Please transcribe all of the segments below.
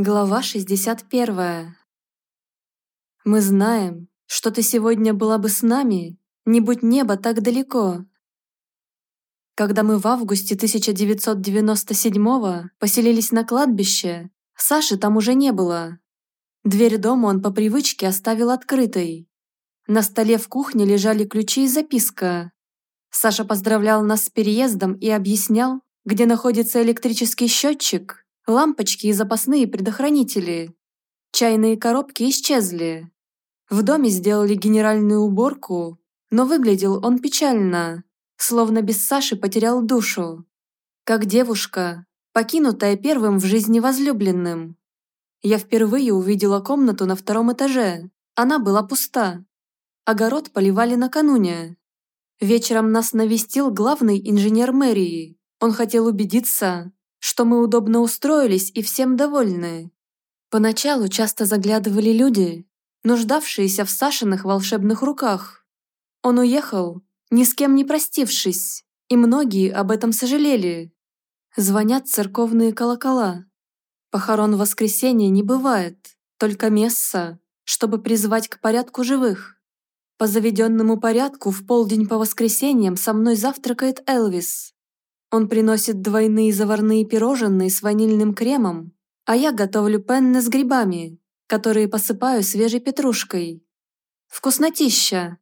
Глава 61. Мы знаем, что ты сегодня была бы с нами, не будь небо так далеко. Когда мы в августе 1997 поселились на кладбище, Саши там уже не было. Дверь дома он по привычке оставил открытой. На столе в кухне лежали ключи и записка. Саша поздравлял нас с переездом и объяснял, где находится электрический счетчик лампочки и запасные предохранители. Чайные коробки исчезли. В доме сделали генеральную уборку, но выглядел он печально, словно без Саши потерял душу. Как девушка, покинутая первым в жизни возлюбленным. Я впервые увидела комнату на втором этаже. Она была пуста. Огород поливали накануне. Вечером нас навестил главный инженер мэрии. Он хотел убедиться, что мы удобно устроились и всем довольны. Поначалу часто заглядывали люди, нуждавшиеся в Сашиных волшебных руках. Он уехал, ни с кем не простившись, и многие об этом сожалели. Звонят церковные колокола. Похорон в воскресенье не бывает, только месса, чтобы призвать к порядку живых. По заведенному порядку в полдень по воскресеньям со мной завтракает Элвис. Он приносит двойные заварные пирожные с ванильным кремом, а я готовлю пенны с грибами, которые посыпаю свежей петрушкой. Вкуснотища!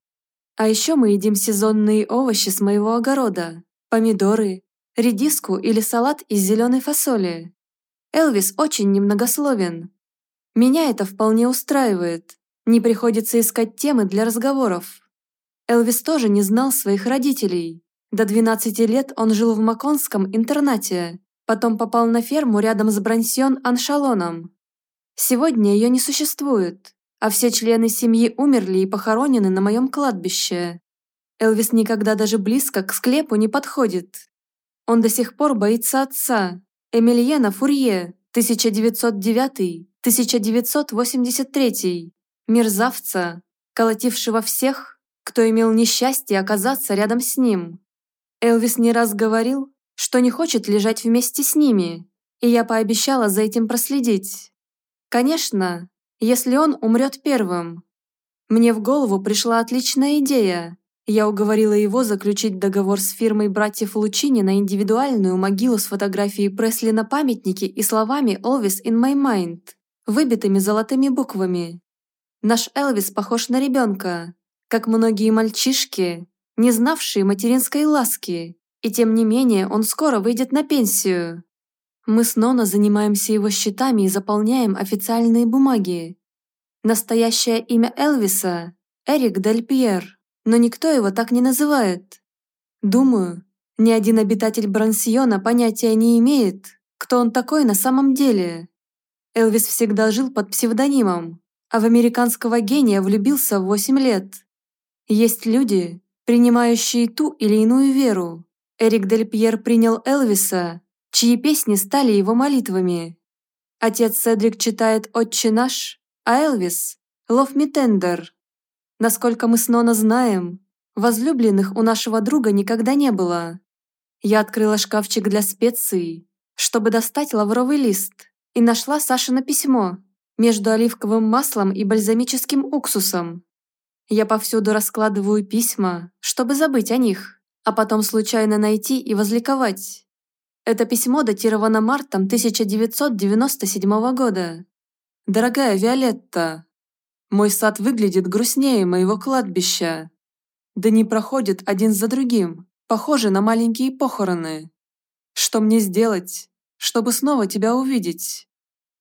А еще мы едим сезонные овощи с моего огорода, помидоры, редиску или салат из зеленой фасоли. Элвис очень немногословен. Меня это вполне устраивает. Не приходится искать темы для разговоров. Элвис тоже не знал своих родителей. До 12 лет он жил в Маконском интернате, потом попал на ферму рядом с Брансьон Аншалоном. Сегодня ее не существует, а все члены семьи умерли и похоронены на моем кладбище. Элвис никогда даже близко к склепу не подходит. Он до сих пор боится отца, Эмильена Фурье, 1909-1983, мерзавца, колотившего всех, кто имел несчастье оказаться рядом с ним. Элвис не раз говорил, что не хочет лежать вместе с ними, и я пообещала за этим проследить. Конечно, если он умрет первым. Мне в голову пришла отличная идея. Я уговорила его заключить договор с фирмой братьев Лучини на индивидуальную могилу с фотографией Пресли на памятнике и словами «Always in my mind», выбитыми золотыми буквами. Наш Элвис похож на ребенка, как многие мальчишки, не знавший материнской ласки, и тем не менее он скоро выйдет на пенсию. Мы с Нона занимаемся его счетами и заполняем официальные бумаги. Настоящее имя Элвиса – Эрик Дель Пьер, но никто его так не называет. Думаю, ни один обитатель Брансиона понятия не имеет, кто он такой на самом деле. Элвис всегда жил под псевдонимом, а в американского гения влюбился в 8 лет. Есть люди, принимающие ту или иную веру. Эрик Дель Пьер принял Элвиса, чьи песни стали его молитвами. Отец Седрик читает «Отче наш», а Элвис – «Love me tender». Насколько мы с Нона знаем, возлюбленных у нашего друга никогда не было. Я открыла шкафчик для специй, чтобы достать лавровый лист, и нашла Сашино письмо между оливковым маслом и бальзамическим уксусом. Я повсюду раскладываю письма, чтобы забыть о них, а потом случайно найти и возликовать. Это письмо датировано мартом 1997 года. «Дорогая Виолетта, мой сад выглядит грустнее моего кладбища. Дни проходят один за другим, похожи на маленькие похороны. Что мне сделать, чтобы снова тебя увидеть?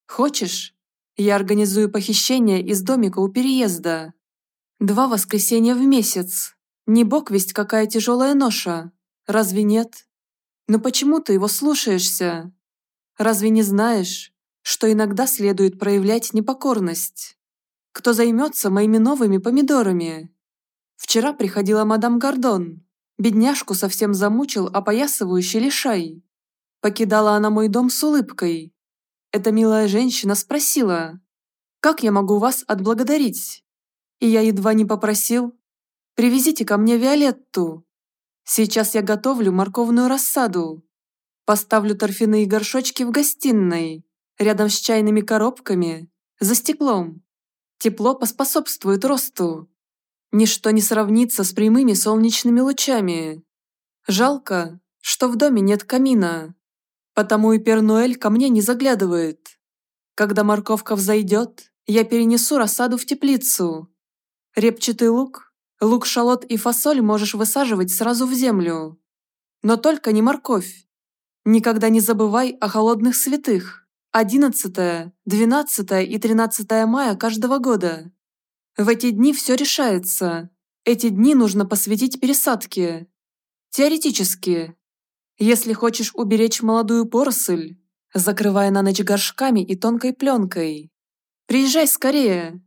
Хочешь, я организую похищение из домика у переезда. Два воскресенья в месяц. Не бог весть какая тяжелая ноша. Разве нет? Но почему ты его слушаешься? Разве не знаешь, что иногда следует проявлять непокорность? Кто займется моими новыми помидорами? Вчера приходила мадам Гордон. Бедняжку совсем замучил опоясывающий лишай. Покидала она мой дом с улыбкой. Эта милая женщина спросила, «Как я могу вас отблагодарить?» И я едва не попросил «Привезите ко мне Виолетту. Сейчас я готовлю морковную рассаду. Поставлю торфяные горшочки в гостиной. рядом с чайными коробками, за стеклом. Тепло поспособствует росту. Ничто не сравнится с прямыми солнечными лучами. Жалко, что в доме нет камина. Потому и Пернуэль ко мне не заглядывает. Когда морковка взойдет, я перенесу рассаду в теплицу. Репчатый лук, лук-шалот и фасоль можешь высаживать сразу в землю. Но только не морковь. Никогда не забывай о холодных святых. 11, 12 и 13 мая каждого года. В эти дни все решается. Эти дни нужно посвятить пересадке. Теоретически. Если хочешь уберечь молодую поросль, закрывая на ночь горшками и тонкой пленкой. Приезжай скорее.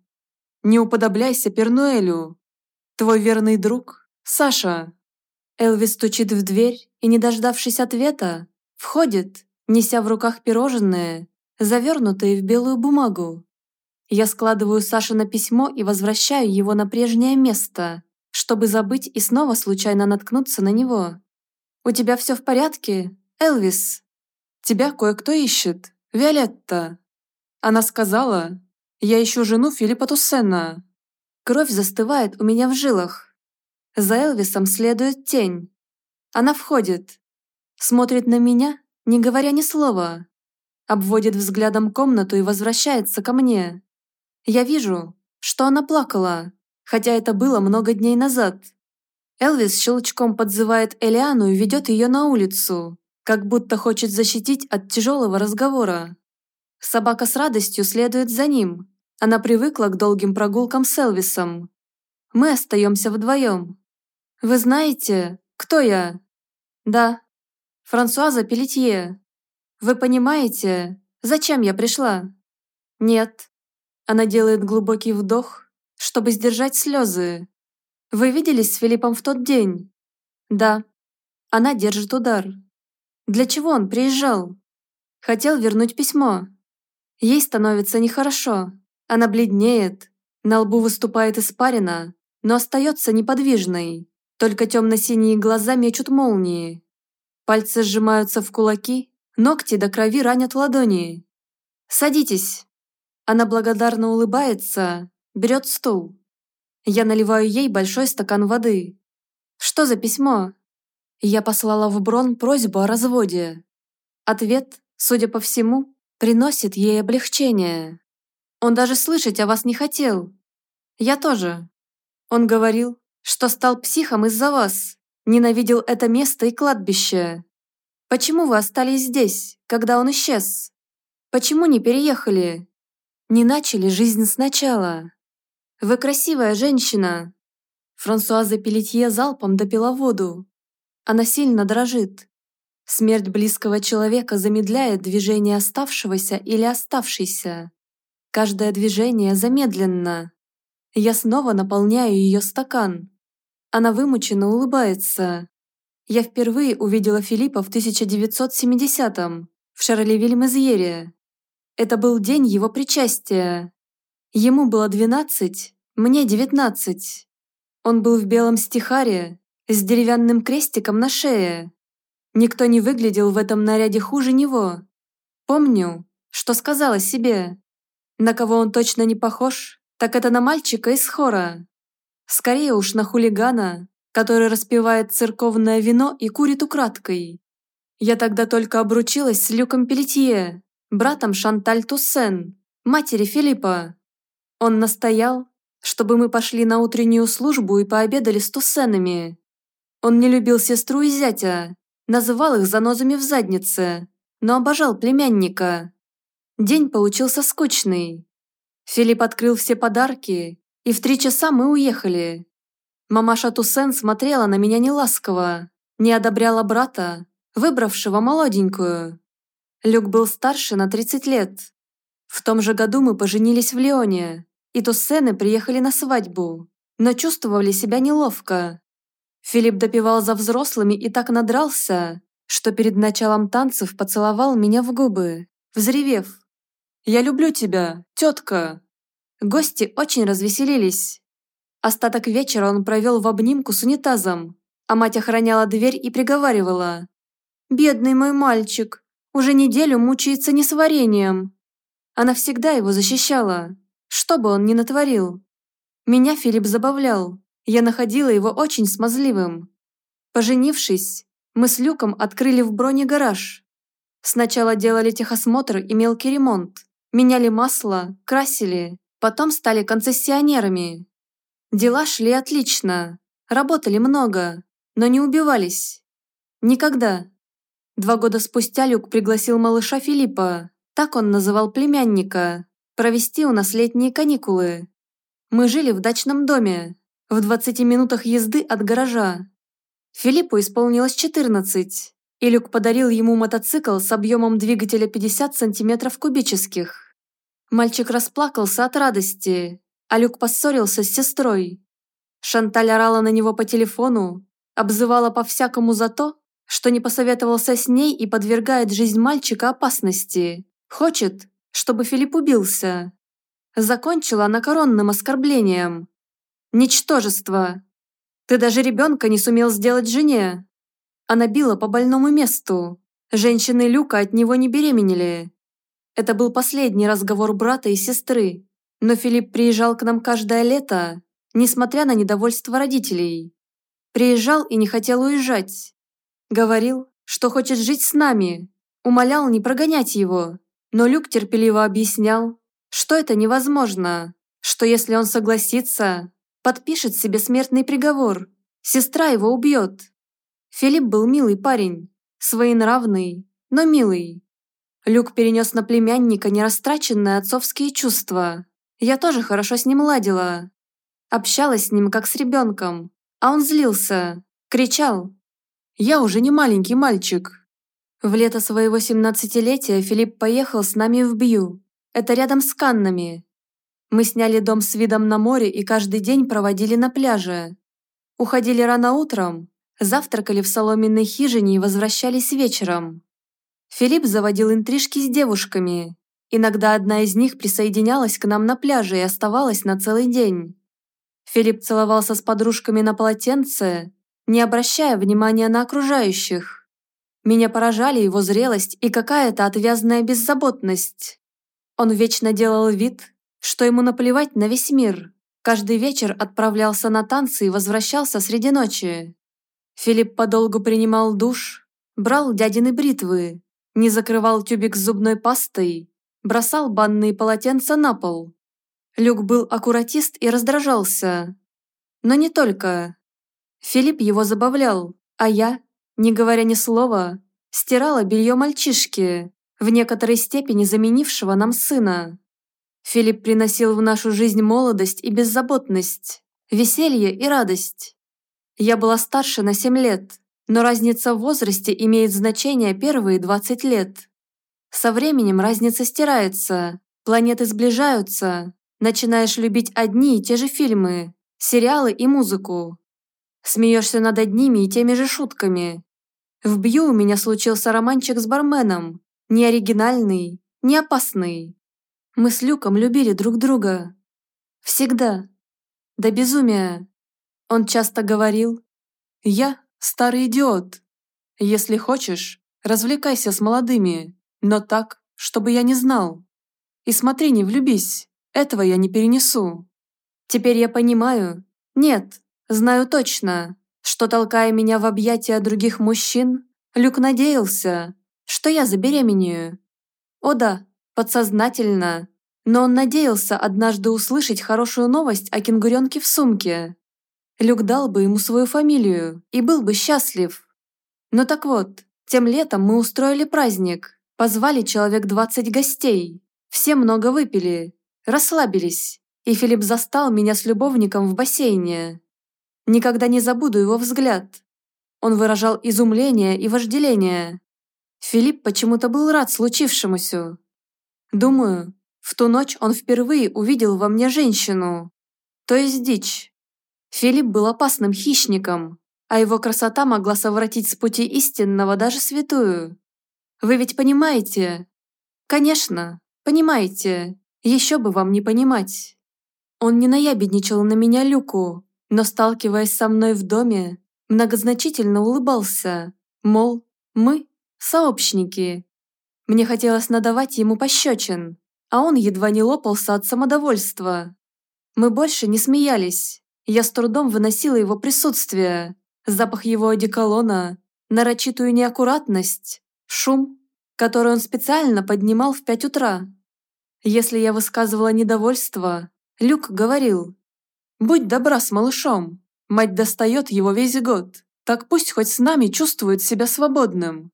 Не уподобляйся Пернуэлю. Твой верный друг – Саша. Элвис стучит в дверь и, не дождавшись ответа, входит, неся в руках пирожные, завернутые в белую бумагу. Я складываю Саше на письмо и возвращаю его на прежнее место, чтобы забыть и снова случайно наткнуться на него. «У тебя все в порядке, Элвис?» «Тебя кое-кто ищет, Виолетта». Она сказала, «Я ищу жену Филиппа Туссена». Кровь застывает у меня в жилах. За Элвисом следует тень. Она входит, смотрит на меня, не говоря ни слова, обводит взглядом комнату и возвращается ко мне. Я вижу, что она плакала, хотя это было много дней назад. Элвис щелчком подзывает Элиану и ведет ее на улицу, как будто хочет защитить от тяжелого разговора. Собака с радостью следует за ним. Она привыкла к долгим прогулкам с Элвисом. Мы остаемся вдвоем. «Вы знаете, кто я?» «Да. Франсуаза Пелетье. Вы понимаете, зачем я пришла?» «Нет». Она делает глубокий вдох, чтобы сдержать слезы. «Вы виделись с Филиппом в тот день?» «Да». Она держит удар. «Для чего он приезжал?» «Хотел вернуть письмо». Ей становится нехорошо. Она бледнеет, на лбу выступает испарина, но остается неподвижной. Только темно-синие глаза мечут молнии. Пальцы сжимаются в кулаки, ногти до крови ранят ладони. «Садитесь!» Она благодарно улыбается, берет стул. Я наливаю ей большой стакан воды. «Что за письмо?» Я послала в Брон просьбу о разводе. Ответ, судя по всему, приносит ей облегчение. Он даже слышать о вас не хотел. Я тоже. Он говорил, что стал психом из-за вас, ненавидел это место и кладбище. Почему вы остались здесь, когда он исчез? Почему не переехали? Не начали жизнь сначала? Вы красивая женщина. Франсуаза Пелетье залпом допила воду. Она сильно дрожит. Смерть близкого человека замедляет движение оставшегося или оставшейся. Каждое движение замедленно. Я снова наполняю ее стакан. Она вымученно улыбается. Я впервые увидела Филиппа в 1970-м в Шарлевиль-Мезьере. Это был день его причастия. Ему было 12, мне 19. Он был в белом стихаре с деревянным крестиком на шее. Никто не выглядел в этом наряде хуже него. Помню, что сказала себе. На кого он точно не похож, так это на мальчика из хора. Скорее уж на хулигана, который распивает церковное вино и курит украдкой. Я тогда только обручилась с Люком Пелетье, братом Шанталь Туссен, матери Филиппа. Он настоял, чтобы мы пошли на утреннюю службу и пообедали с Туссенами. Он не любил сестру и зятя, называл их занозами в заднице, но обожал племянника. День получился скучный. Филипп открыл все подарки и в три часа мы уехали. Мамаша Туссен смотрела на меня неласково, не одобряла брата, выбравшего молоденькую. Люк был старше на 30 лет. В том же году мы поженились в Лионе, и Туссены приехали на свадьбу, но чувствовали себя неловко. Филипп допивал за взрослыми и так надрался, что перед началом танцев поцеловал меня в губы, взревев. «Я люблю тебя, тетка!» Гости очень развеселились. Остаток вечера он провел в обнимку с унитазом, а мать охраняла дверь и приговаривала. «Бедный мой мальчик, уже неделю мучается несварением. Она всегда его защищала, что бы он ни натворил. Меня Филипп забавлял, я находила его очень смазливым. Поженившись, мы с Люком открыли в броне гараж. Сначала делали техосмотр и мелкий ремонт, меняли масло, красили, потом стали концессионерами. Дела шли отлично, работали много, но не убивались. Никогда. Два года спустя Люк пригласил малыша Филиппа, так он называл племянника, провести у нас летние каникулы. Мы жили в дачном доме, в 20 минутах езды от гаража. Филиппу исполнилось 14, и Люк подарил ему мотоцикл с объемом двигателя 50 сантиметров кубических. Мальчик расплакался от радости, а Люк поссорился с сестрой. Шанталь орала на него по телефону, обзывала по-всякому за то, что не посоветовался с ней и подвергает жизнь мальчика опасности. Хочет, чтобы Филипп убился. Закончила она коронным оскорблением. «Ничтожество! Ты даже ребенка не сумел сделать жене!» Она била по больному месту. Женщины Люка от него не беременели. Это был последний разговор брата и сестры. Но Филипп приезжал к нам каждое лето, несмотря на недовольство родителей. Приезжал и не хотел уезжать. Говорил, что хочет жить с нами. Умолял не прогонять его. Но Люк терпеливо объяснял, что это невозможно, что если он согласится, подпишет себе смертный приговор, сестра его убьет. Филипп был милый парень, своенравный, но милый. Люк перенес на племянника нерастраченные отцовские чувства. Я тоже хорошо с ним ладила. Общалась с ним как с ребенком, а он злился, кричал. «Я уже не маленький мальчик, в лето своего 17-летия Филипп поехал с нами в Бью. Это рядом с Каннами. Мы сняли дом с видом на море и каждый день проводили на пляже. Уходили рано утром, завтракали в соломенной хижине и возвращались вечером. Филипп заводил интрижки с девушками. Иногда одна из них присоединялась к нам на пляже и оставалась на целый день. Филипп целовался с подружками на полотенце, не обращая внимания на окружающих. Меня поражали его зрелость и какая-то отвязная беззаботность. Он вечно делал вид, что ему наплевать на весь мир. Каждый вечер отправлялся на танцы и возвращался среди ночи. Филипп подолгу принимал душ, брал дядины бритвы, не закрывал тюбик с зубной пастой, бросал банные полотенца на пол. Люк был аккуратист и раздражался. Но не только. Филипп его забавлял, а я не говоря ни слова, стирала белье мальчишки, в некоторой степени заменившего нам сына. Филипп приносил в нашу жизнь молодость и беззаботность, веселье и радость. Я была старше на 7 лет, но разница в возрасте имеет значение первые 20 лет. Со временем разница стирается, планеты сближаются, начинаешь любить одни и те же фильмы, сериалы и музыку. Смеешься над одними и теми же шутками, в Бью у меня случился романчик с барменом. Не оригинальный, не опасный. Мы с Люком любили друг друга. Всегда. До безумия. Он часто говорил, «Я старый идиот. Если хочешь, развлекайся с молодыми, но так, чтобы я не знал. И смотри, не влюбись, этого я не перенесу». Теперь я понимаю, нет, знаю точно, что, толкая меня в объятия других мужчин, Люк надеялся, что я забеременею. О да, подсознательно, но он надеялся однажды услышать хорошую новость о кенгуренке в сумке. Люк дал бы ему свою фамилию и был бы счастлив. Но так вот, тем летом мы устроили праздник, позвали человек 20 гостей. Все много выпили, расслабились, и Филипп застал меня с любовником в бассейне. Никогда не забуду его взгляд. Он выражал изумление и вожделение. Филипп почему-то был рад случившемуся. Думаю, в ту ночь он впервые увидел во мне женщину, то есть дичь. Филипп был опасным хищником, а его красота могла совратить с пути истинного даже святую. Вы ведь понимаете? Конечно, понимаете. Еще бы вам не понимать. Он не наябедничал на меня Люку, но, сталкиваясь со мной в доме, многозначительно улыбался, мол, мы – сообщники. Мне хотелось надавать ему пощечин, а он едва не лопался от самодовольства. Мы больше не смеялись. Я с трудом выносила его присутствие, запах его одеколона, нарочитую неаккуратность, шум, который он специально поднимал в пять утра. Если я высказывала недовольство, Люк говорил, «Будь добра с малышом, мать достает его весь год, так пусть хоть с нами чувствует себя свободным».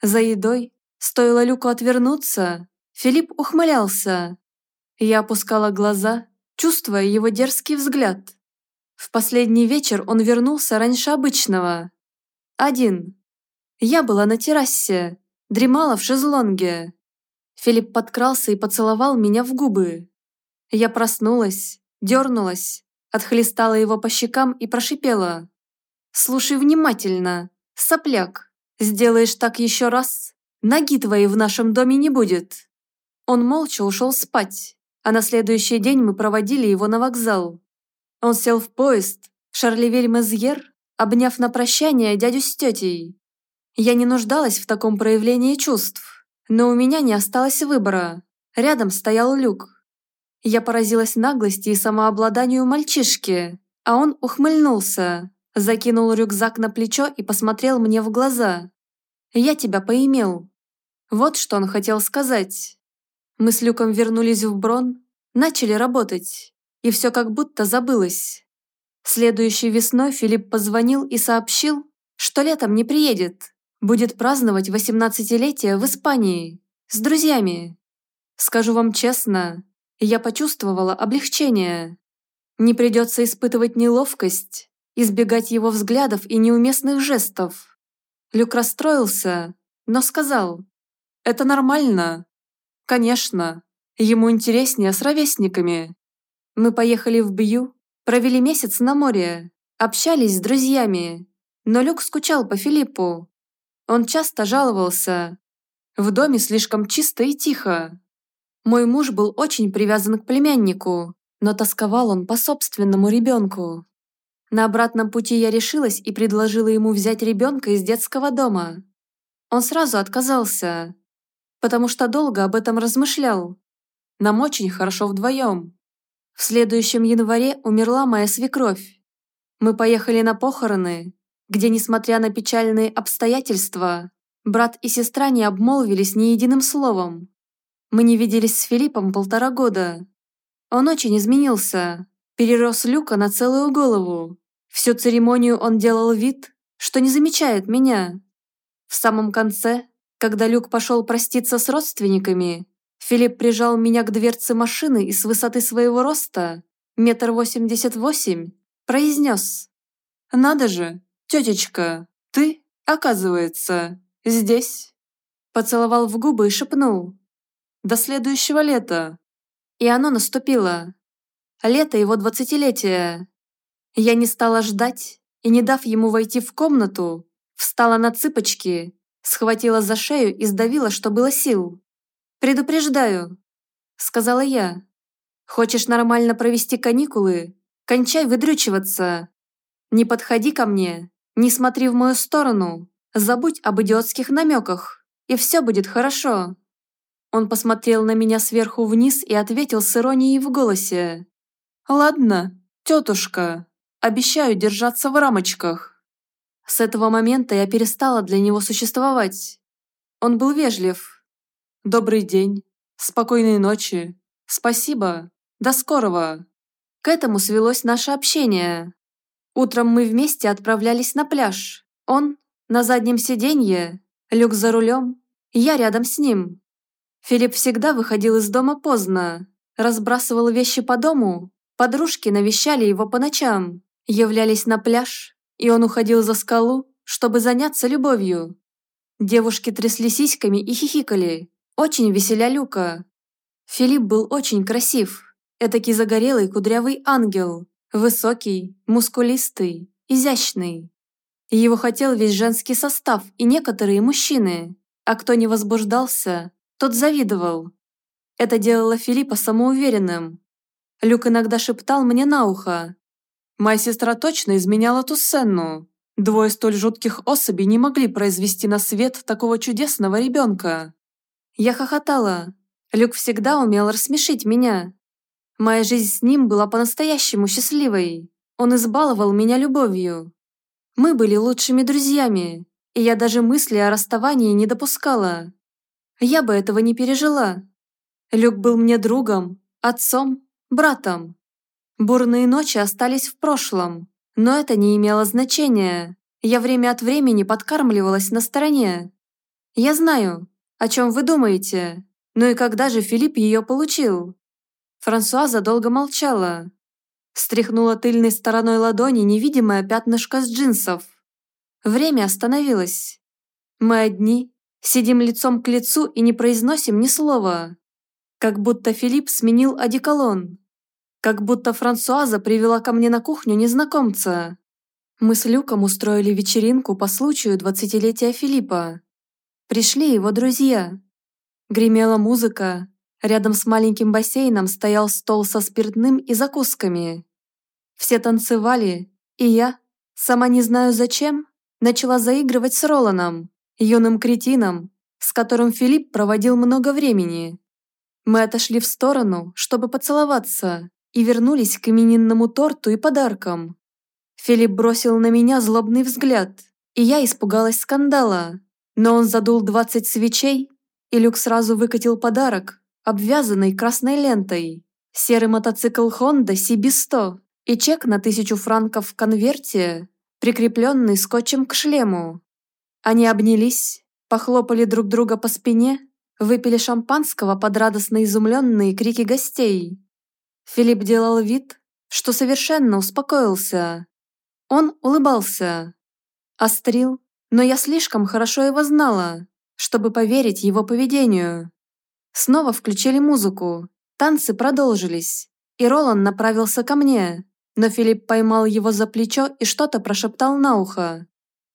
За едой, стоило Люку отвернуться, Филипп ухмылялся. Я опускала глаза, чувствуя его дерзкий взгляд. В последний вечер он вернулся раньше обычного. Один. Я была на террасе, дремала в шезлонге. Филипп подкрался и поцеловал меня в губы. Я проснулась, дернулась, отхлестала его по щекам и прошипела. «Слушай внимательно, сопляк, сделаешь так еще раз, ноги твоей в нашем доме не будет». Он молча ушел спать, а на следующий день мы проводили его на вокзал. Он сел в поезд, Шарлевель-Мезьер, обняв на прощание дядю с тетей. Я не нуждалась в таком проявлении чувств, но у меня не осталось выбора. Рядом стоял Люк. Я поразилась наглости и самообладанию мальчишки, а он ухмыльнулся, закинул рюкзак на плечо и посмотрел мне в глаза. «Я тебя поимел». Вот что он хотел сказать. Мы с Люком вернулись в Брон, начали работать, и все как будто забылось. Следующей весной Филипп позвонил и сообщил, что летом не приедет, будет праздновать 18-летие в Испании с друзьями. Скажу вам честно, я почувствовала облегчение. Не придется испытывать неловкость, избегать его взглядов и неуместных жестов. Люк расстроился, но сказал, «Это нормально, Конечно, ему интереснее с ровесниками. Мы поехали в Бью, провели месяц на море, общались с друзьями. Но Люк скучал по Филиппу. Он часто жаловался. В доме слишком чисто и тихо. Мой муж был очень привязан к племяннику, но тосковал он по собственному ребенку. На обратном пути я решилась и предложила ему взять ребенка из детского дома. Он сразу отказался, потому что долго об этом размышлял. Нам очень хорошо вдвоем. В следующем январе умерла моя свекровь. Мы поехали на похороны, где, несмотря на печальные обстоятельства, брат и сестра не обмолвились ни единым словом. Мы не виделись с Филиппом полтора года. Он очень изменился, перерос Люка на целую голову. Всю церемонию он делал вид, что не замечает меня. В самом конце когда Люк пошел проститься с родственниками, Филипп прижал меня к дверце машины и с высоты своего роста, метр восемьдесят восемь, произнес. «Надо же, тетечка, ты, оказывается, здесь?» Поцеловал в губы и шепнул. «До следующего лета». И оно наступило. Лето его двадцатилетия. Я не стала ждать и, не дав ему войти в комнату, встала на цыпочки Схватила за шею и сдавила, что было сил. «Предупреждаю», — сказала я. «Хочешь нормально провести каникулы? Кончай выдрючиваться. Не подходи ко мне, не смотри в мою сторону, забудь об идиотских намеках, и все будет хорошо». Он посмотрел на меня сверху вниз и ответил с иронией в голосе. «Ладно, тетушка, обещаю держаться в рамочках». С этого момента я перестала для него существовать. Он был вежлив. «Добрый день. Спокойной ночи. Спасибо. До скорого». К этому свелось наше общение. Утром мы вместе отправлялись на пляж. Он на заднем сиденье, Люк за рулем, я рядом с ним. Филипп всегда выходил из дома поздно, разбрасывал вещи по дому, подружки навещали его по ночам, являлись на пляж, и он уходил за скалу, чтобы заняться любовью. Девушки трясли сиськами и хихикали, очень веселя Люка. Филипп был очень красив, этакий загорелый кудрявый ангел, высокий, мускулистый, изящный. Его хотел весь женский состав и некоторые мужчины, а кто не возбуждался, тот завидовал. Это делало Филиппа самоуверенным. Люк иногда шептал мне на ухо, Моя сестра точно изменяла Туссенну. Двое столь жутких особей не могли произвести на свет такого чудесного ребенка. Я хохотала. Люк всегда умел рассмешить меня. Моя жизнь с ним была по-настоящему счастливой. Он избаловал меня любовью. Мы были лучшими друзьями, и я даже мысли о расставании не допускала. Я бы этого не пережила. Люк был мне другом, отцом, братом. Бурные ночи остались в прошлом, но это не имело значения. Я время от времени подкармливалась на стороне. Я знаю, о чем вы думаете, но и когда же Филипп ее получил? Франсуаза долго молчала. Стряхнула тыльной стороной ладони невидимое пятнышко с джинсов. Время остановилось. Мы одни, сидим лицом к лицу и не произносим ни слова. Как будто Филипп сменил одеколон. Как будто Франсуаза привела ко мне на кухню незнакомца. Мы с Люком устроили вечеринку по случаю двадцатилетия Филиппа. Пришли его друзья. Гремела музыка. Рядом с маленьким бассейном стоял стол со спиртным и закусками. Все танцевали, и я, сама не знаю зачем, начала заигрывать с Роланом, юным кретином, с которым Филипп проводил много времени. Мы отошли в сторону, чтобы поцеловаться, и вернулись к именинному торту и подаркам. Филипп бросил на меня злобный взгляд, и я испугалась скандала. Но он задул 20 свечей, и Люк сразу выкатил подарок, обвязанный красной лентой. Серый мотоцикл Honda CB100 и чек на тысячу франков в конверте, прикрепленный скотчем к шлему. Они обнялись, похлопали друг друга по спине выпили шампанского под радостно изумленные крики гостей. Филипп делал вид, что совершенно успокоился. Он улыбался. Острил, но я слишком хорошо его знала, чтобы поверить его поведению. Снова включили музыку, танцы продолжились, и Ролан направился ко мне, но Филипп поймал его за плечо и что-то прошептал на ухо.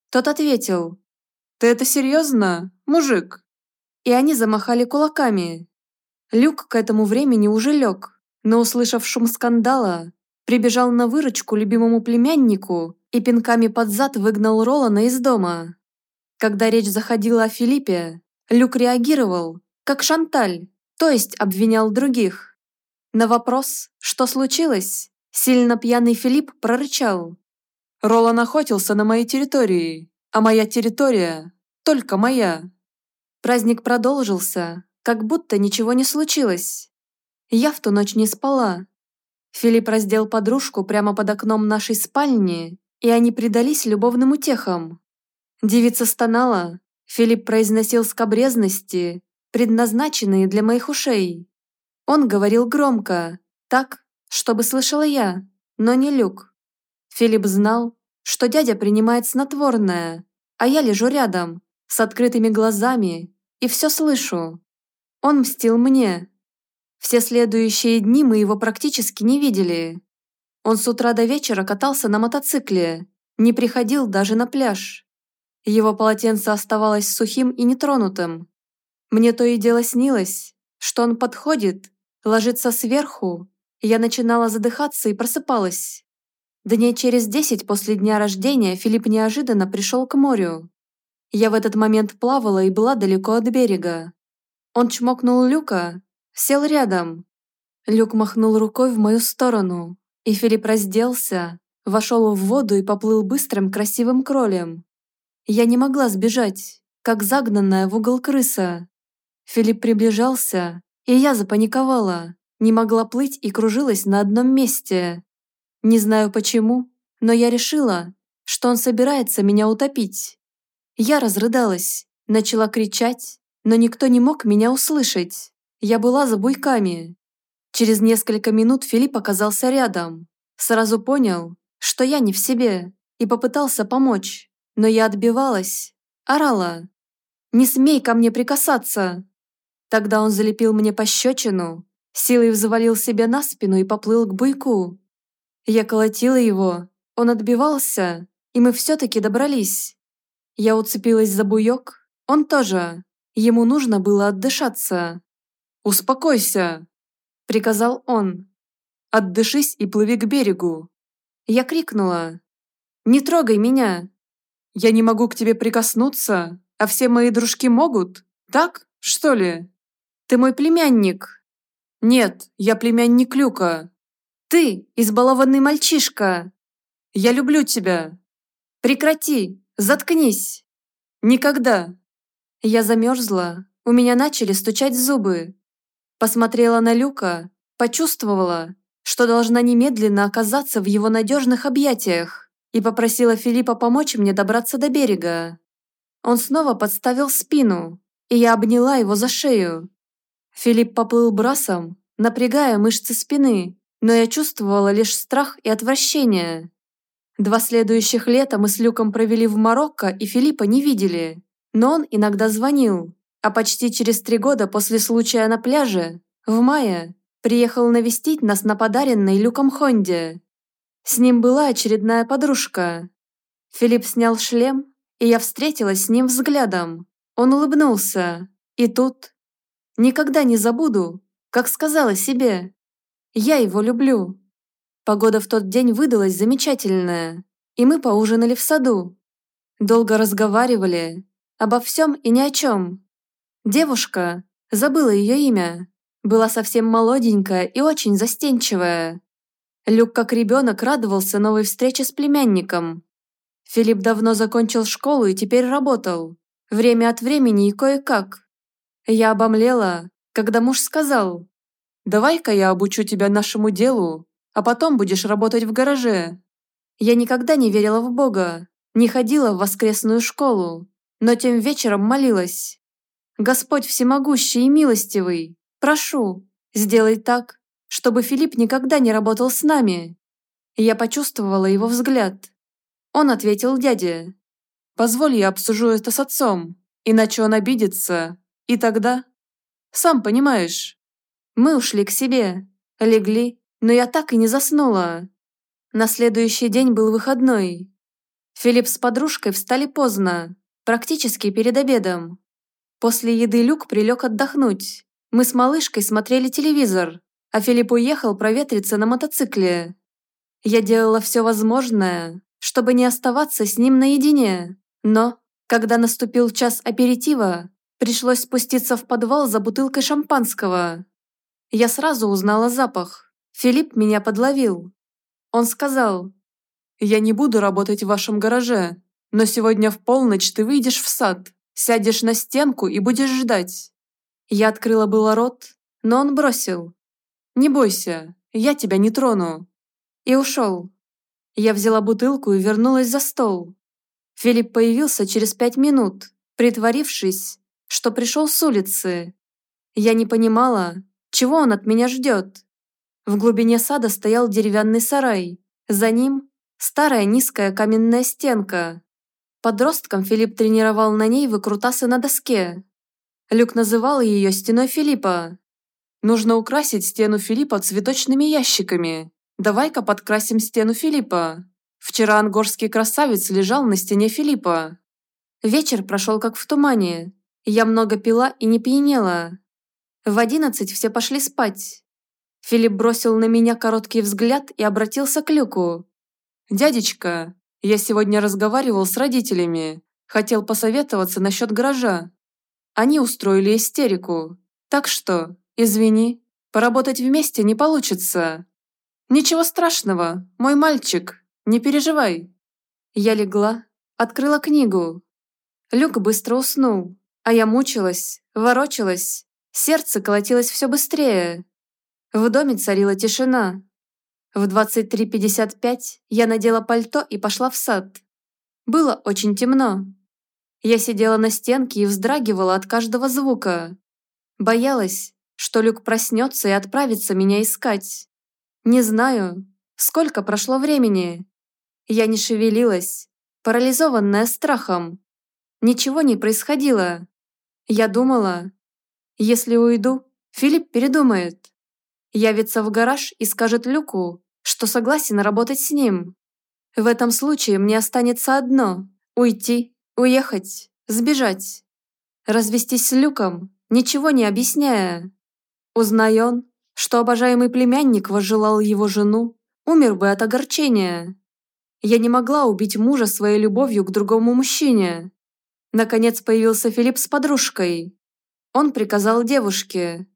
Тот ответил, «Ты это серьезно, мужик?» и они замахали кулаками. Люк к этому времени уже лег, но, услышав шум скандала, прибежал на выручку любимому племяннику и пинками под зад выгнал Ролана из дома. Когда речь заходила о Филиппе, Люк реагировал, как Шанталь, то есть обвинял других. На вопрос, что случилось, сильно пьяный Филипп прорычал. «Ролан охотился на моей территории, а моя территория только моя». Праздник продолжился, как будто ничего не случилось. Я в ту ночь не спала. Филипп раздел подружку прямо под окном нашей спальни, и они предались любовным утехам. Девица стонала, Филипп произносил скобрезности, предназначенные для моих ушей. Он говорил громко, так, чтобы слышала я, но не Люк. Филипп знал, что дядя принимает снотворное, а я лежу рядом, с открытыми глазами, и все слышу. Он мстил мне. Все следующие дни мы его практически не видели. Он с утра до вечера катался на мотоцикле, не приходил даже на пляж. Его полотенце оставалось сухим и нетронутым. Мне то и дело снилось, что он подходит, ложится сверху, я начинала задыхаться и просыпалась. Дней через десять после дня рождения Филипп неожиданно пришел к морю. Я в этот момент плавала и была далеко от берега. Он чмокнул Люка, сел рядом. Люк махнул рукой в мою сторону, и Филипп разделся, вошел в воду и поплыл быстрым красивым кролем. Я не могла сбежать, как загнанная в угол крыса. Филипп приближался, и я запаниковала, не могла плыть и кружилась на одном месте. Не знаю почему, но я решила, что он собирается меня утопить. Я разрыдалась, начала кричать, но никто не мог меня услышать. Я была за буйками. Через несколько минут Филипп оказался рядом. Сразу понял, что я не в себе, и попытался помочь. Но я отбивалась, орала. «Не смей ко мне прикасаться!» Тогда он залепил мне пощечину, силой взвалил себя на спину и поплыл к буйку. Я колотила его, он отбивался, и мы все-таки добрались. Я уцепилась за буёк, он тоже. Ему нужно было отдышаться. «Успокойся!» – приказал он. «Отдышись и плыви к берегу!» Я крикнула. «Не трогай меня!» «Я не могу к тебе прикоснуться, а все мои дружки могут, так, что ли?» Ты мой племянник!» «Нет, я племянник Люка!» «Ты избалованный мальчишка!» «Я люблю тебя!» «Прекрати! Заткнись!» «Никогда!» Я замерзла, у меня начали стучать зубы. Посмотрела на Люка, почувствовала, что должна немедленно оказаться в его надежных объятиях и попросила Филиппа помочь мне добраться до берега. Он снова подставил спину, и я обняла его за шею. Филипп поплыл брасом, напрягая мышцы спины, но я чувствовала лишь страх и отвращение. Два следующих лета мы с Люком провели в Марокко и Филиппа не видели, но он иногда звонил, а почти через три года после случая на пляже, в мае, приехал навестить нас на подаренной Люком Хонде. С ним была очередная подружка. Филипп снял шлем, и я встретилась с ним взглядом. Он улыбнулся. И тут... Никогда не забуду, как сказала себе. Я его люблю. Погода в тот день выдалась замечательная, и мы поужинали в саду. Долго разговаривали, обо всем и ни о чем. Девушка, забыла ее имя, была совсем молоденькая и очень застенчивая. Люк как ребенок радовался новой встрече с племянником. Филипп давно закончил школу и теперь работал. Время от времени и кое-как. Я обомлела, когда муж сказал, «Давай-ка я обучу тебя нашему делу, а потом будешь работать в гараже». Я никогда не верила в Бога, не ходила в воскресную школу, но тем вечером молилась. «Господь всемогущий и милостивый, прошу, сделай так, чтобы Филипп никогда не работал с нами. Я почувствовала его взгляд. Он ответил дяде. «Позволь, я обсужу это с отцом, иначе он обидится, и тогда...» «Сам понимаешь». Мы ушли к себе, легли, но я так и не заснула. На следующий день был выходной. Филипп с подружкой встали поздно, практически перед обедом. После еды Люк прилег отдохнуть. Мы с малышкой смотрели телевизор, а Филипп уехал проветриться на мотоцикле. Я делала все возможное, чтобы не оставаться с ним наедине, но, когда наступил час аперитива, пришлось спуститься в подвал за бутылкой шампанского. Я сразу узнала запах. Филипп меня подловил. Он сказал, «Я не буду работать в вашем гараже, но сегодня в полночь ты выйдешь в сад, сядешь на стенку и будешь ждать». Я открыла было рот, но он бросил. «Не бойся, я тебя не трону». И ушел. Я взяла бутылку и вернулась за стол. Филипп появился через пять минут, притворившись, что пришел с улицы. Я не понимала, чего он от меня ждет. В глубине сада стоял деревянный сарай. За ним старая низкая каменная стенка. Подростком Филипп тренировал на ней выкрутасы на доске. Люк называл ее «стеной Филиппа». Нужно украсить стену Филиппа цветочными ящиками. Давай-ка подкрасим стену Филиппа. Вчера ангорский красавец лежал на стене Филиппа. Вечер прошел как в тумане. Я много пила и не пьянела. В одиннадцать все пошли спать. Филипп бросил на меня короткий взгляд и обратился к Люку. «Дядечка, я сегодня разговаривал с родителями. Хотел посоветоваться насчет гаража. Они устроили истерику. Так что, «Извини, поработать вместе не получится». «Ничего страшного, мой мальчик, не переживай». Я легла, открыла книгу. Люк быстро уснул, а я мучилась, ворочалась, сердце колотилось все быстрее. В доме царила тишина. В 23.55 я надела пальто и пошла в сад. Было очень темно. Я сидела на стенке и вздрагивала от каждого звука. Боялась, что Люк проснется и отправится меня искать. Не знаю, сколько прошло времени. Я не шевелилась, парализованная страхом. Ничего не происходило. Я думала, если уйду, Филипп передумает. Явится в гараж и скажет Люку, что согласен работать с ним. В этом случае мне останется одно – уйти, уехать, сбежать. Развестись с Люком, ничего не объясняя. Узнай он, что обожаемый племянник возжелал его жену, умер бы от огорчения. Я не могла убить мужа своей любовью к другому мужчине. Наконец появился Филипп с подружкой. Он приказал девушке.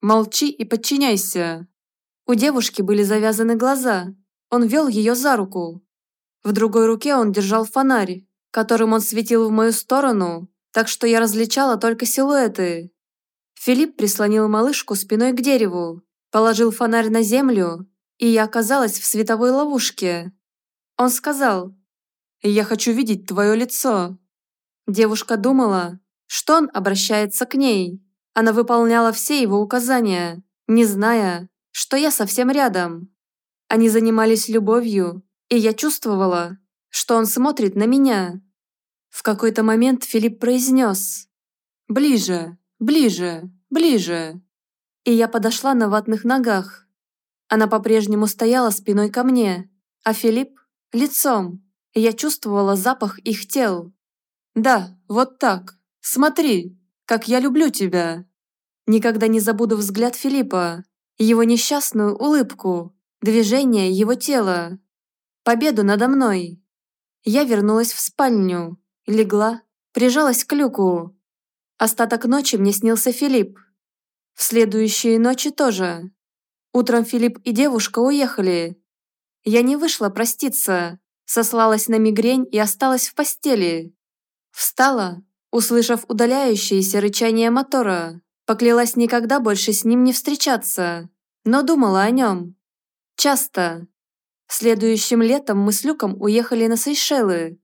«Молчи и подчиняйся». У девушки были завязаны глаза. Он вел ее за руку. В другой руке он держал фонарь, которым он светил в мою сторону, так что я различала только силуэты. Филипп прислонил малышку спиной к дереву, положил фонарь на землю, и я оказалась в световой ловушке. Он сказал, «Я хочу видеть твое лицо». Девушка думала, что он обращается к ней. Она выполняла все его указания, не зная, что я совсем рядом. Они занимались любовью, и я чувствовала, что он смотрит на меня. В какой-то момент Филипп произнес «Ближе, ближе, ближе». И я подошла на ватных ногах. Она по-прежнему стояла спиной ко мне, а Филипп – лицом. И я чувствовала запах их тел. «Да, вот так. Смотри, как я люблю тебя!» Никогда не забуду взгляд Филиппа, его несчастную улыбку, движение его тела, победу надо мной. Я вернулась в спальню, легла, прижалась к люку. Остаток ночи мне снился Филипп. В следующие ночи тоже. Утром Филипп и девушка уехали. Я не вышла проститься, сослалась на мигрень и осталась в постели. Встала, услышав удаляющееся рычание мотора. Поклялась никогда больше с ним не встречаться, но думала о нем. Часто. Следующим летом мы с Люком уехали на Сейшелы.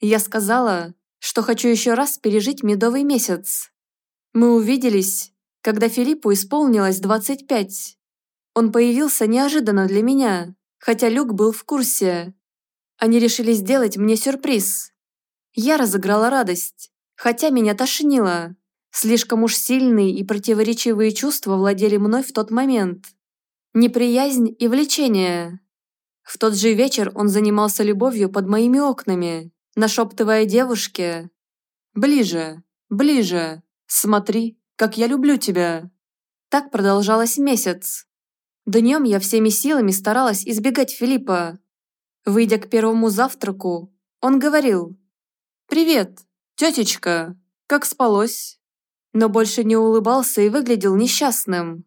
Я сказала, что хочу еще раз пережить медовый месяц. Мы увиделись, когда Филиппу исполнилось 25. Он появился неожиданно для меня, хотя Люк был в курсе. Они решили сделать мне сюрприз. Я разыграла радость, хотя меня тошнило. Слишком уж сильные и противоречивые чувства владели мной в тот момент. Неприязнь и влечение. В тот же вечер он занимался любовью под моими окнами, нашептывая девушке «Ближе, ближе, смотри, как я люблю тебя». Так продолжалось месяц. Днем я всеми силами старалась избегать Филиппа. Выйдя к первому завтраку, он говорил «Привет, тетечка, как спалось?» но больше не улыбался и выглядел несчастным.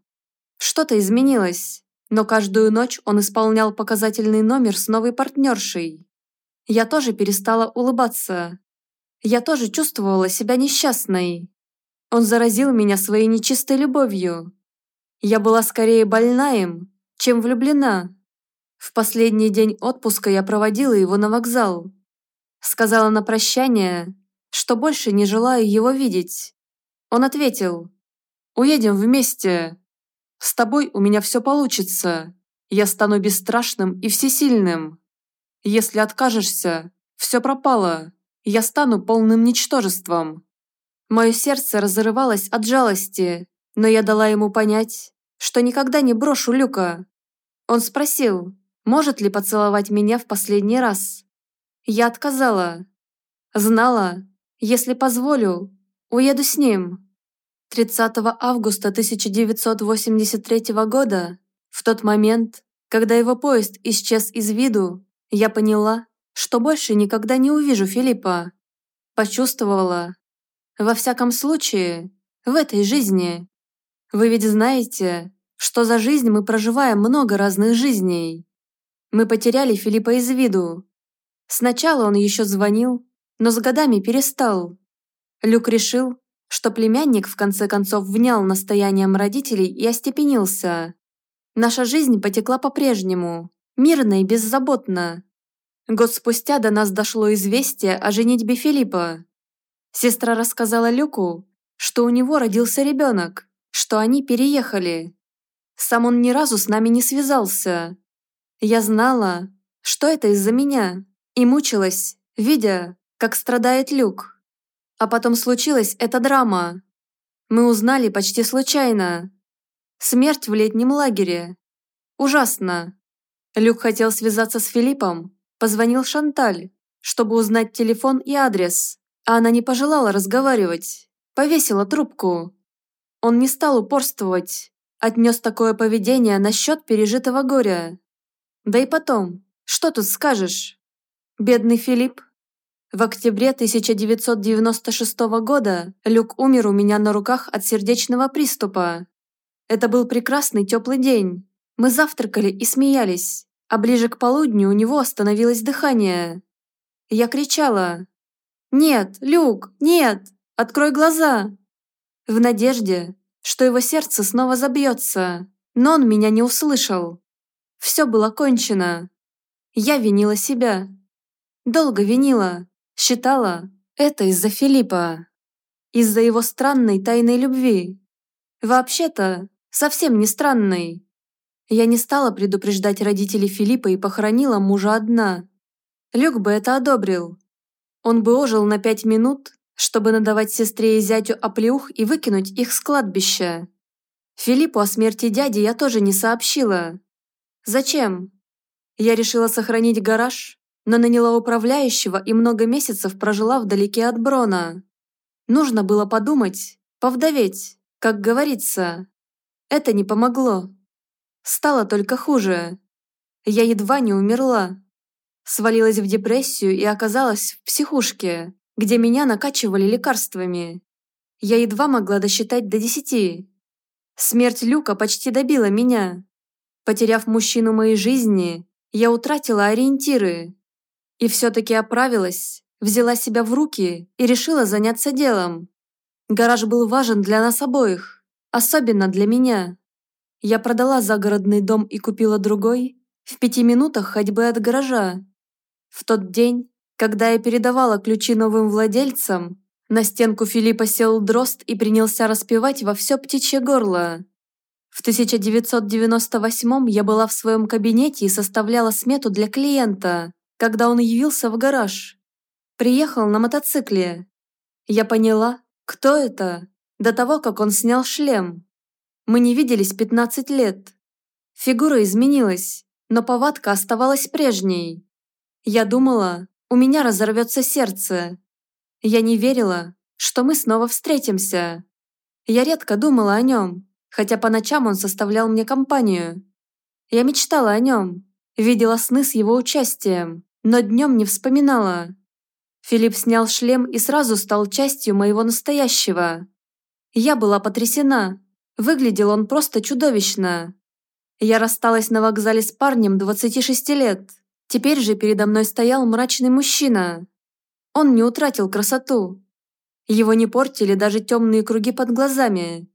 Что-то изменилось, но каждую ночь он исполнял показательный номер с новой партнершей. Я тоже перестала улыбаться. Я тоже чувствовала себя несчастной. Он заразил меня своей нечистой любовью. Я была скорее больна им, чем влюблена. В последний день отпуска я проводила его на вокзал. Сказала на прощание, что больше не желаю его видеть. Он ответил, «Уедем вместе. С тобой у меня все получится. Я стану бесстрашным и всесильным. Если откажешься, все пропало. Я стану полным ничтожеством». Мое сердце разрывалось от жалости, но я дала ему понять, что никогда не брошу Люка. Он спросил, может ли поцеловать меня в последний раз. Я отказала. Знала, если позволю, Уеду с ним. 30 августа 1983 года, в тот момент, когда его поезд исчез из виду, я поняла, что больше никогда не увижу Филиппа. Почувствовала. Во всяком случае, в этой жизни. Вы ведь знаете, что за жизнь мы проживаем много разных жизней. Мы потеряли Филиппа из виду. Сначала он еще звонил, но с годами перестал. Люк решил, что племянник в конце концов внял настоянием родителей и остепенился. Наша жизнь потекла по-прежнему, мирно и беззаботно. Год спустя до нас дошло известие о женитьбе Филиппа. Сестра рассказала Люку, что у него родился ребенок, что они переехали. Сам он ни разу с нами не связался. Я знала, что это из-за меня, и мучилась, видя, как страдает Люк. А потом случилась эта драма. Мы узнали почти случайно. Смерть в летнем лагере. Ужасно. Люк хотел связаться с Филиппом, позвонил Шанталь, чтобы узнать телефон и адрес, а она не пожелала разговаривать, повесила трубку. Он не стал упорствовать, отнес такое поведение на счет пережитого горя. Да и потом, что тут скажешь? Бедный Филипп В октябре 1996 года Люк умер у меня на руках от сердечного приступа. Это был прекрасный теплый день. Мы завтракали и смеялись, а ближе к полудню у него остановилось дыхание. Я кричала «Нет, Люк, нет! Открой глаза!» В надежде, что его сердце снова забьется, но он меня не услышал. Все было кончено. Я винила себя. Долго винила. Считала, это из-за Филиппа. Из-за его странной тайной любви. Вообще-то, совсем не странной. Я не стала предупреждать родителей Филиппа и похоронила мужа одна. Люк бы это одобрил. Он бы ожил на пять минут, чтобы надавать сестре и зятю оплеух и выкинуть их с кладбища. Филиппу о смерти дяди я тоже не сообщила. Зачем? Я решила сохранить гараж, но наняла управляющего и много месяцев прожила вдалеке от Брона. Нужно было подумать, повдоветь, как говорится. Это не помогло. Стало только хуже. Я едва не умерла. Свалилась в депрессию и оказалась в психушке, где меня накачивали лекарствами. Я едва могла досчитать до десяти. Смерть Люка почти добила меня. Потеряв мужчину моей жизни, я утратила ориентиры. И все-таки оправилась, взяла себя в руки и решила заняться делом. Гараж был важен для нас обоих, особенно для меня. Я продала загородный дом и купила другой в пяти минутах ходьбы от гаража. В тот день, когда я передавала ключи новым владельцам, на стенку Филиппа сел дрозд и принялся распевать во все птичье горло. В 1998 я была в своем кабинете и составляла смету для клиента когда он явился в гараж. Приехал на мотоцикле. Я поняла, кто это, до того, как он снял шлем. Мы не виделись 15 лет. Фигура изменилась, но повадка оставалась прежней. Я думала, у меня разорвется сердце. Я не верила, что мы снова встретимся. Я редко думала о нем, хотя по ночам он составлял мне компанию. Я мечтала о нем, видела сны с его участием но днем не вспоминала. Филипп снял шлем и сразу стал частью моего настоящего. Я была потрясена. Выглядел он просто чудовищно. Я рассталась на вокзале с парнем 26 лет. Теперь же передо мной стоял мрачный мужчина. Он не утратил красоту. Его не портили даже темные круги под глазами.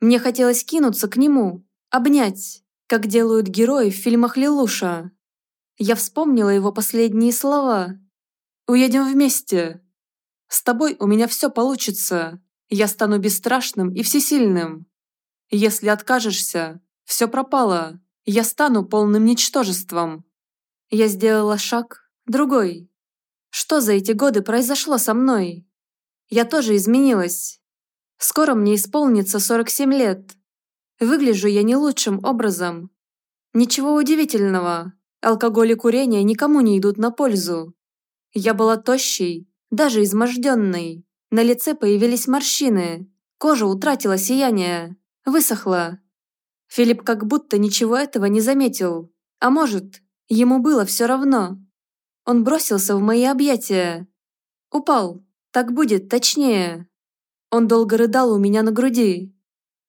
Мне хотелось кинуться к нему, обнять, как делают герои в фильмах Лилуша. Я вспомнила его последние слова. «Уедем вместе. С тобой у меня все получится. Я стану бесстрашным и всесильным. Если откажешься, все пропало. Я стану полным ничтожеством». Я сделала шаг, другой. Что за эти годы произошло со мной? Я тоже изменилась. Скоро мне исполнится 47 лет. Выгляжу я не лучшим образом. Ничего удивительного. Алкоголь и курение никому не идут на пользу. Я была тощей, даже изможденной. На лице появились морщины. Кожа утратила сияние. Высохла. Филипп как будто ничего этого не заметил. А может, ему было все равно. Он бросился в мои объятия. Упал. Так будет точнее. Он долго рыдал у меня на груди.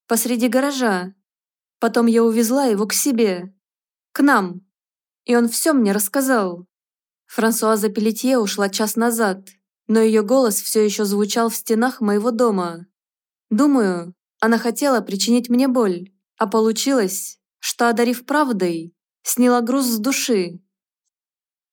Посреди гаража. Потом я увезла его к себе. К нам. И он все мне рассказал. Франсуаза Пелетье ушла час назад, но ее голос все еще звучал в стенах моего дома. Думаю, она хотела причинить мне боль, а получилось, что, одарив правдой, сняла груз с души.